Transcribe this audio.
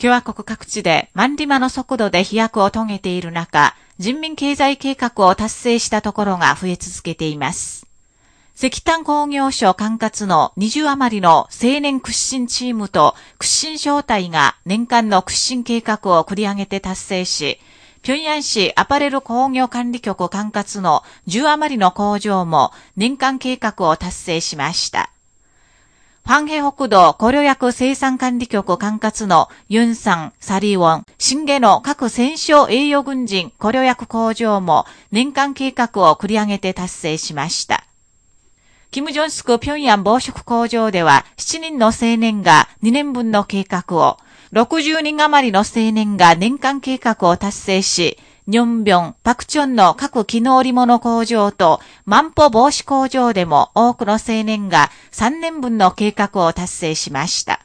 共和国各地で万里馬の速度で飛躍を遂げている中、人民経済計画を達成したところが増え続けています。石炭工業省管轄の20余りの青年屈伸チームと屈伸招待が年間の屈伸計画を繰り上げて達成し、平壌市アパレル工業管理局管轄の10余りの工場も年間計画を達成しました。ファンヘ北道古領薬生産管理局管轄のユンサン、サリウォン、新下の各戦勝栄誉軍人古領薬工場も年間計画を繰り上げて達成しました。キム・ジョンスク平壌防食工場では7人の青年が2年分の計画を、60人余りの青年が年間計画を達成し、ニョンビョン、パクチョンの各機能織物工場と、万歩防止工場でも多くの青年が3年分の計画を達成しました。